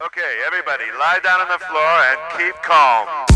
Okay, everybody, lie down on the floor and keep calm.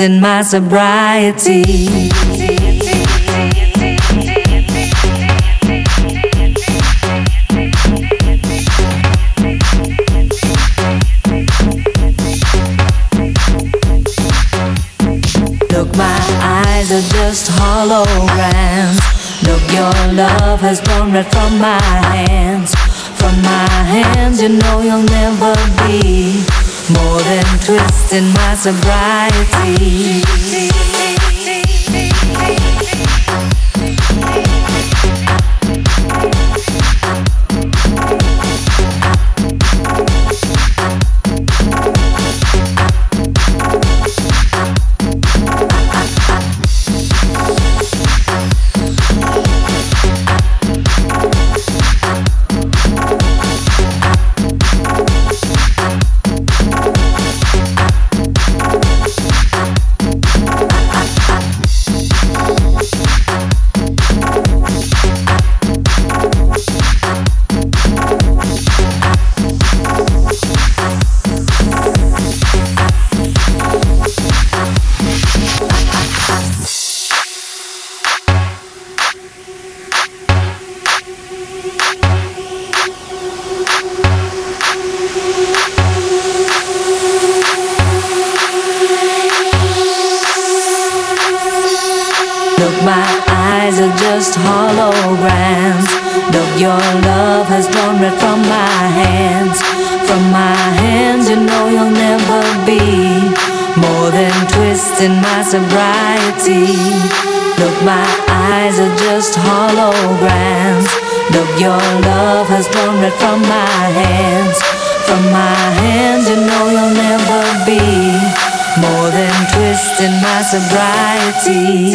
In my sobriety. Look, my eyes are just holograms. Look, your love has gone right from my hands. From my hands, you know you'll never be more than twisting my sobriety. in my sobriety. Look, my eyes are just holograms. Look, your love has blown right from my hands. From my hands, you know you'll never be more than twist in my sobriety.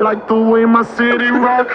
Like the way my city rock,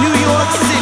New York City.